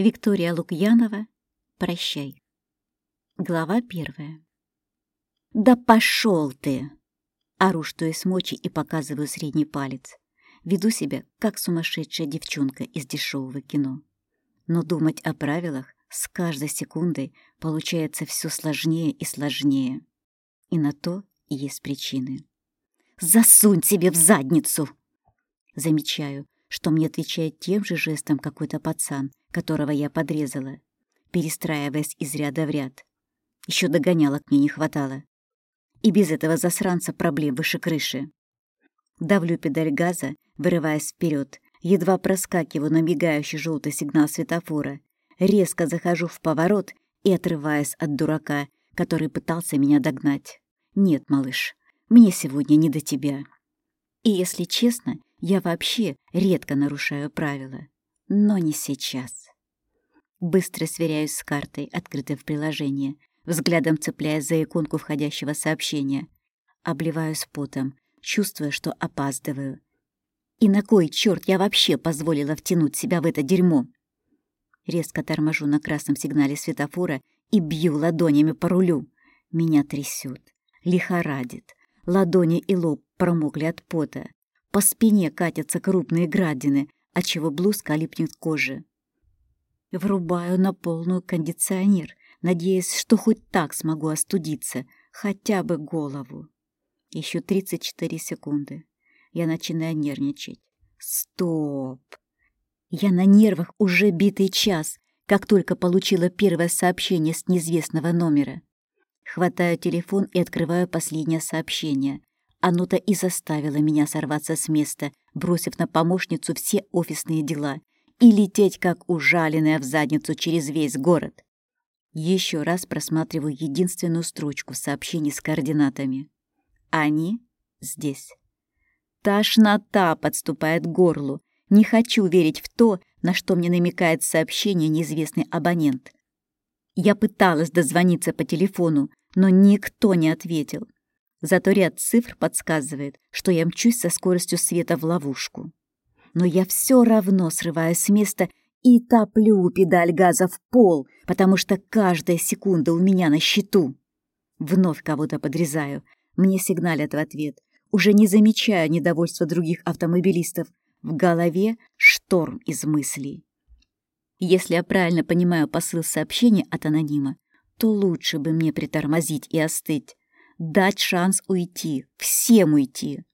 Виктория Лукьянова «Прощай». Глава первая. «Да пошел ты!» Ору, что из мочи, и показываю средний палец. Веду себя, как сумасшедшая девчонка из дешевого кино. Но думать о правилах с каждой секундой получается все сложнее и сложнее. И на то есть причины. «Засунь себе в задницу!» Замечаю, что мне отвечает тем же жестом какой-то пацан, которого я подрезала, перестраиваясь из ряда в ряд. Еще догонялок мне не хватало. И без этого засранца проблем выше крыши. Давлю педаль газа, вырываясь вперед, едва проскакиваю на мигающий желтый сигнал светофора, резко захожу в поворот и отрываясь от дурака, который пытался меня догнать. «Нет, малыш, мне сегодня не до тебя». И, если честно, я вообще редко нарушаю правила, но не сейчас. Быстро сверяюсь с картой, открытой в приложении, взглядом цепляясь за иконку входящего сообщения. Обливаюсь потом, чувствуя, что опаздываю. И на кой черт я вообще позволила втянуть себя в это дерьмо? Резко торможу на красном сигнале светофора и бью ладонями по рулю. Меня трясет, лихорадит. Ладони и лоб промокли от пота. По спине катятся крупные градины, отчего блузка липнет к коже. Врубаю на полную кондиционер, надеясь, что хоть так смогу остудиться, хотя бы голову. Еще 34 секунды. Я начинаю нервничать. Стоп! Я на нервах уже битый час, как только получила первое сообщение с неизвестного номера. Хватаю телефон и открываю последнее сообщение. Оно-то и заставило меня сорваться с места, бросив на помощницу все офисные дела и лететь, как ужаленная в задницу через весь город. Еще раз просматриваю единственную строчку в сообщении с координатами. Они здесь. Тошнота подступает к горлу. Не хочу верить в то, на что мне намекает сообщение неизвестный абонент. Я пыталась дозвониться по телефону, но никто не ответил. Зато ряд цифр подсказывает, что я мчусь со скоростью света в ловушку. Но я все равно срываюсь с места и топлю педаль газа в пол, потому что каждая секунда у меня на счету. Вновь кого-то подрезаю. Мне сигналят в ответ. Уже не замечаю недовольства других автомобилистов. В голове шторм из мыслей. Если я правильно понимаю посыл сообщения от анонима, то лучше бы мне притормозить и остыть дать шанс уйти, всем уйти.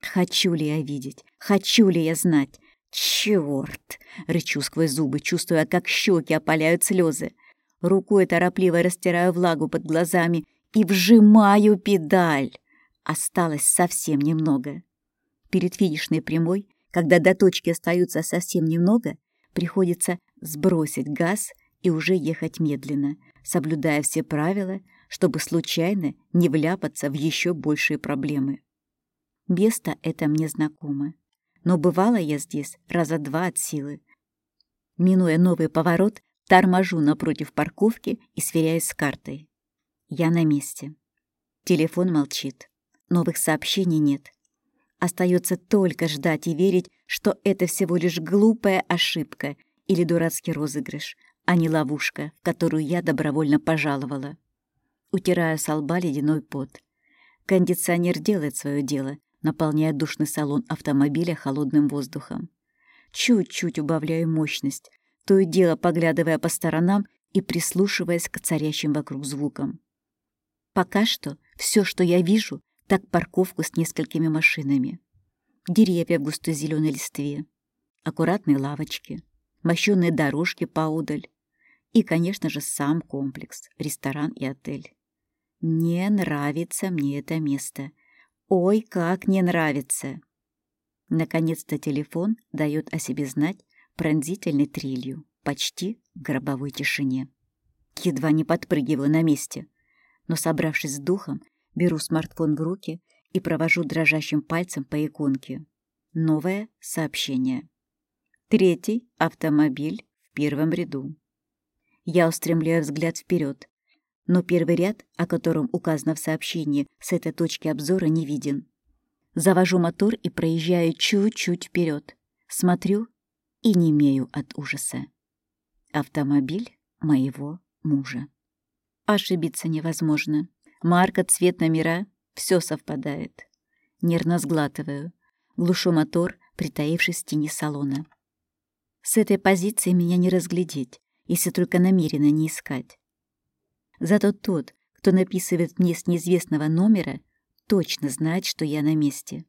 Хочу ли я видеть? Хочу ли я знать? Черт! Рычу сквозь зубы, чувствуя, как щеки опаляют слезы. Рукой торопливо растираю влагу под глазами и вжимаю педаль. Осталось совсем немного. Перед финишной прямой, когда до точки остаются совсем немного, приходится сбросить газ и уже ехать медленно, соблюдая все правила, чтобы случайно не вляпаться в еще большие проблемы. Место это мне знакомо, но бывала я здесь раза два от силы. Минуя новый поворот, торможу напротив парковки и сверяюсь с картой. Я на месте. Телефон молчит. Новых сообщений нет. Остается только ждать и верить, что это всего лишь глупая ошибка или дурацкий розыгрыш, а не ловушка, в которую я добровольно пожаловала утирая с лба ледяной пот. Кондиционер делает свое дело, наполняя душный салон автомобиля холодным воздухом. Чуть-чуть убавляю мощность, то и дело поглядывая по сторонам и прислушиваясь к царящим вокруг звукам. Пока что все, что я вижу, так парковку с несколькими машинами. Деревья в густой зеленой листве, аккуратные лавочки, мощенные дорожки поодаль и, конечно же, сам комплекс, ресторан и отель. Не нравится мне это место. Ой, как не нравится. Наконец-то телефон дает о себе знать пронзительной трелью, почти в гробовой тишине. Едва не подпрыгиваю на месте, но, собравшись с духом, беру смартфон в руки и провожу дрожащим пальцем по иконке. Новое сообщение. Третий автомобиль в первом ряду. Я устремляю взгляд вперед, но первый ряд, о котором указано в сообщении, с этой точки обзора не виден. Завожу мотор и проезжаю чуть-чуть вперед. Смотрю и немею от ужаса. Автомобиль моего мужа. Ошибиться невозможно. Марка, цвет, номера — все совпадает. Нервно сглатываю. Глушу мотор, притаившись в тени салона. С этой позиции меня не разглядеть, если только намеренно не искать. Зато тот, кто написывает мне с неизвестного номера, точно знает, что я на месте,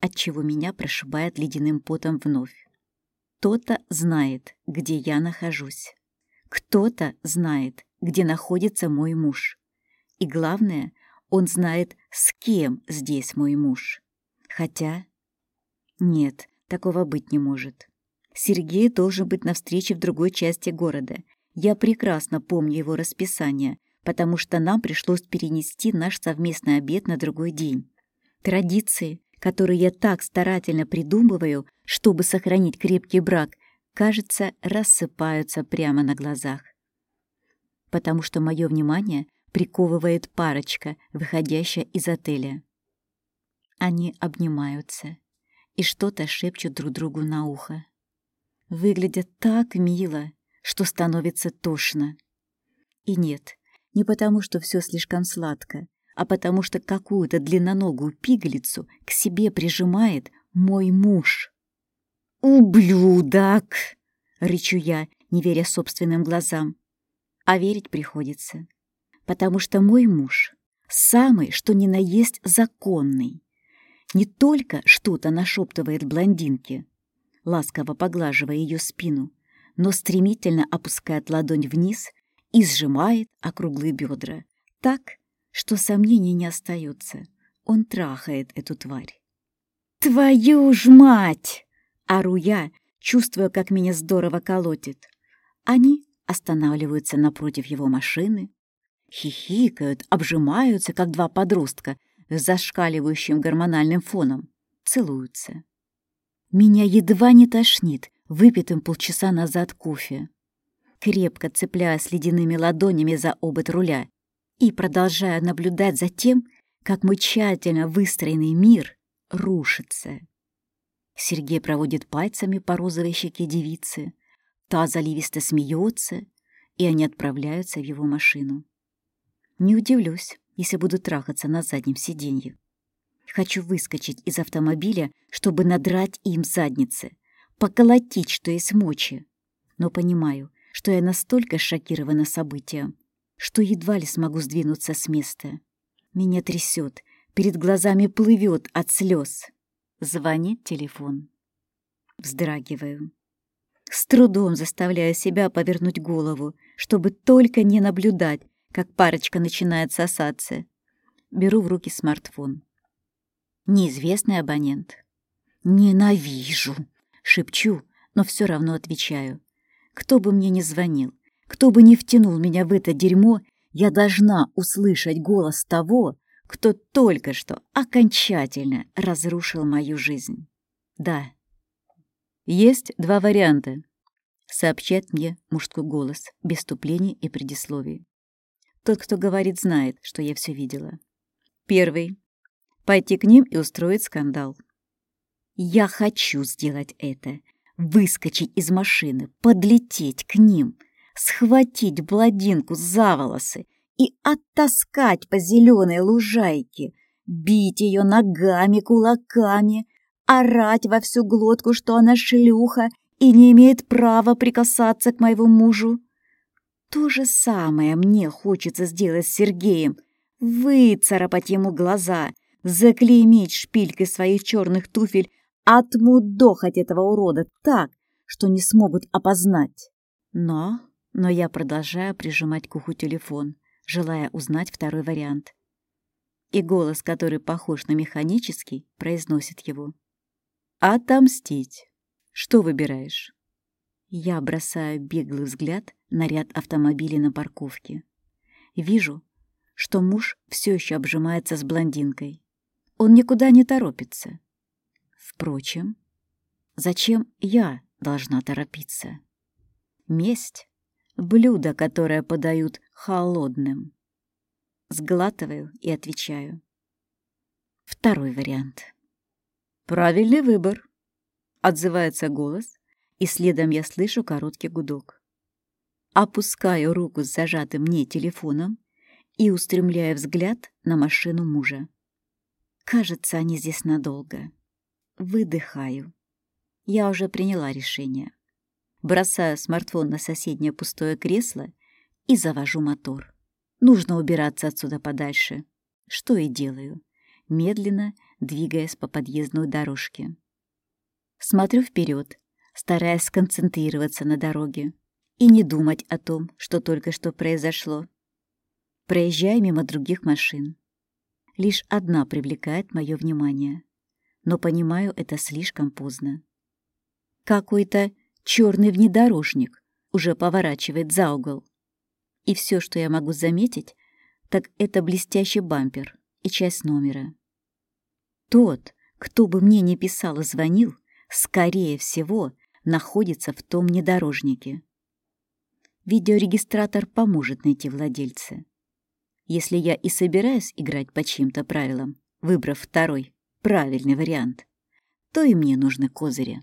отчего меня прошибает ледяным потом вновь. Кто-то знает, где я нахожусь. Кто-то знает, где находится мой муж. И главное, он знает, с кем здесь мой муж. Хотя... Нет, такого быть не может. Сергей должен быть на встрече в другой части города. Я прекрасно помню его расписание, потому что нам пришлось перенести наш совместный обед на другой день. Традиции, которые я так старательно придумываю, чтобы сохранить крепкий брак, кажется, рассыпаются прямо на глазах. Потому что мое внимание приковывает парочка, выходящая из отеля. Они обнимаются и что-то шепчут друг другу на ухо. Выглядят так мило, что становится тошно. И нет, не потому, что все слишком сладко, а потому что какую-то длинноногую пигалицу к себе прижимает мой муж. «Ублюдок!» — рычу я, не веря собственным глазам. А верить приходится, потому что мой муж самый, что ни на есть, законный. Не только что-то нашептывает блондинке, ласково поглаживая ее спину, но стремительно опускает ладонь вниз и сжимает округлые бедра так, что сомнений не остается. Он трахает эту тварь. «Твою ж мать!» — ору я, чувствуя, как меня здорово колотит. Они останавливаются напротив его машины, хихикают, обжимаются, как два подростка с зашкаливающим гормональным фоном, целуются. Меня едва не тошнит выпитым полчаса назад кофе. Крепко цепляясь ледяными ладонями за обод руля, и продолжаю наблюдать за тем, как мой тщательно выстроенный мир рушится. Сергей проводит пальцами по розовой щеке девицы, та заливисто смеется, и они отправляются в его машину. Не удивлюсь, если буду трахаться на заднем сиденье. Хочу выскочить из автомобиля, чтобы надрать им задницы, поколотить, что есть мочи. Но понимаю, что я настолько шокирована событием, что едва ли смогу сдвинуться с места. Меня трясет, перед глазами плывет от слез. Звонит телефон. Вздрагиваю. С трудом заставляю себя повернуть голову, чтобы только не наблюдать, как парочка начинает сосаться. Беру в руки смартфон. Неизвестный абонент. «Ненавижу!» — шепчу, но все равно отвечаю. Кто бы мне ни звонил, кто бы ни втянул меня в это дерьмо, я должна услышать голос того, кто только что окончательно разрушил мою жизнь. Да. Есть два варианта, сообщает мне мужской голос, без вступлений и предисловий. Тот, кто говорит, знает, что я все видела. Первый. Пойти к ним и устроить скандал. Я хочу сделать это. Выскочить из машины, подлететь к ним — схватить бладинку за волосы и оттаскать по зеленой лужайке, бить ее ногами, кулаками, орать во всю глотку, что она шлюха и не имеет права прикасаться к моему мужу. То же самое мне хочется сделать с Сергеем, выцарапать ему глаза, заклеймить шпилькой своих черных туфель, отмудохать этого урода так, что не смогут опознать. Но но я продолжаю прижимать к уху телефон, желая узнать второй вариант. И голос, который похож на механический, произносит его. «Отомстить. Что выбираешь?» Я бросаю беглый взгляд на ряд автомобилей на парковке. Вижу, что муж все еще обжимается с блондинкой. Он никуда не торопится. Впрочем, зачем я должна торопиться? Месть блюдо, которое подают холодным. Сглатываю и отвечаю. Второй вариант. «Правильный выбор», — отзывается голос, и следом я слышу короткий гудок. опускаю руку с зажатым мне телефоном и устремляю взгляд на машину мужа. Кажется, они здесь надолго. Выдыхаю. Я уже приняла решение. Бросаю смартфон на соседнее пустое кресло и завожу мотор. Нужно убираться отсюда подальше. Что и делаю, медленно двигаясь по подъездной дорожке. Смотрю вперед, стараясь сконцентрироваться на дороге и не думать о том, что только что произошло. Проезжаю мимо других машин. Лишь одна привлекает мое внимание, но понимаю это слишком поздно. Какой-то черный внедорожник уже поворачивает за угол. И все, что я могу заметить, так это блестящий бампер и часть номера. Тот, кто бы мне не писал и звонил, скорее всего, находится в том внедорожнике. Видеорегистратор поможет найти владельца. Если я и собираюсь играть по чьим-то правилам, выбрав второй, правильный вариант, то и мне нужны козыри.